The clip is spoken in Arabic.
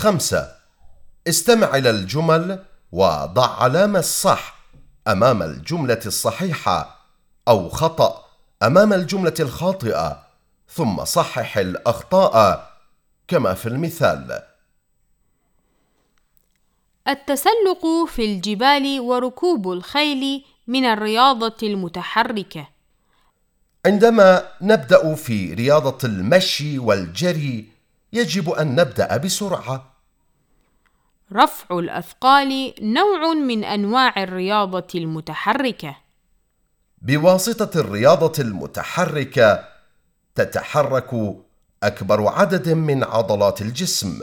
خمسة. استمع إلى الجمل وضع علامة الصح أمام الجملة الصحيحة أو خطأ أمام الجملة الخاطئة ثم صحح الأخطاء كما في المثال. التسلق في الجبال وركوب الخيل من الرياضة المتحركة. عندما نبدأ في رياضة المشي والجري يجب أن نبدأ بسرعة. رفع الأثقال نوع من أنواع الرياضة المتحركة. بواسطة الرياضة المتحركة تتحرك أكبر عدد من عضلات الجسم.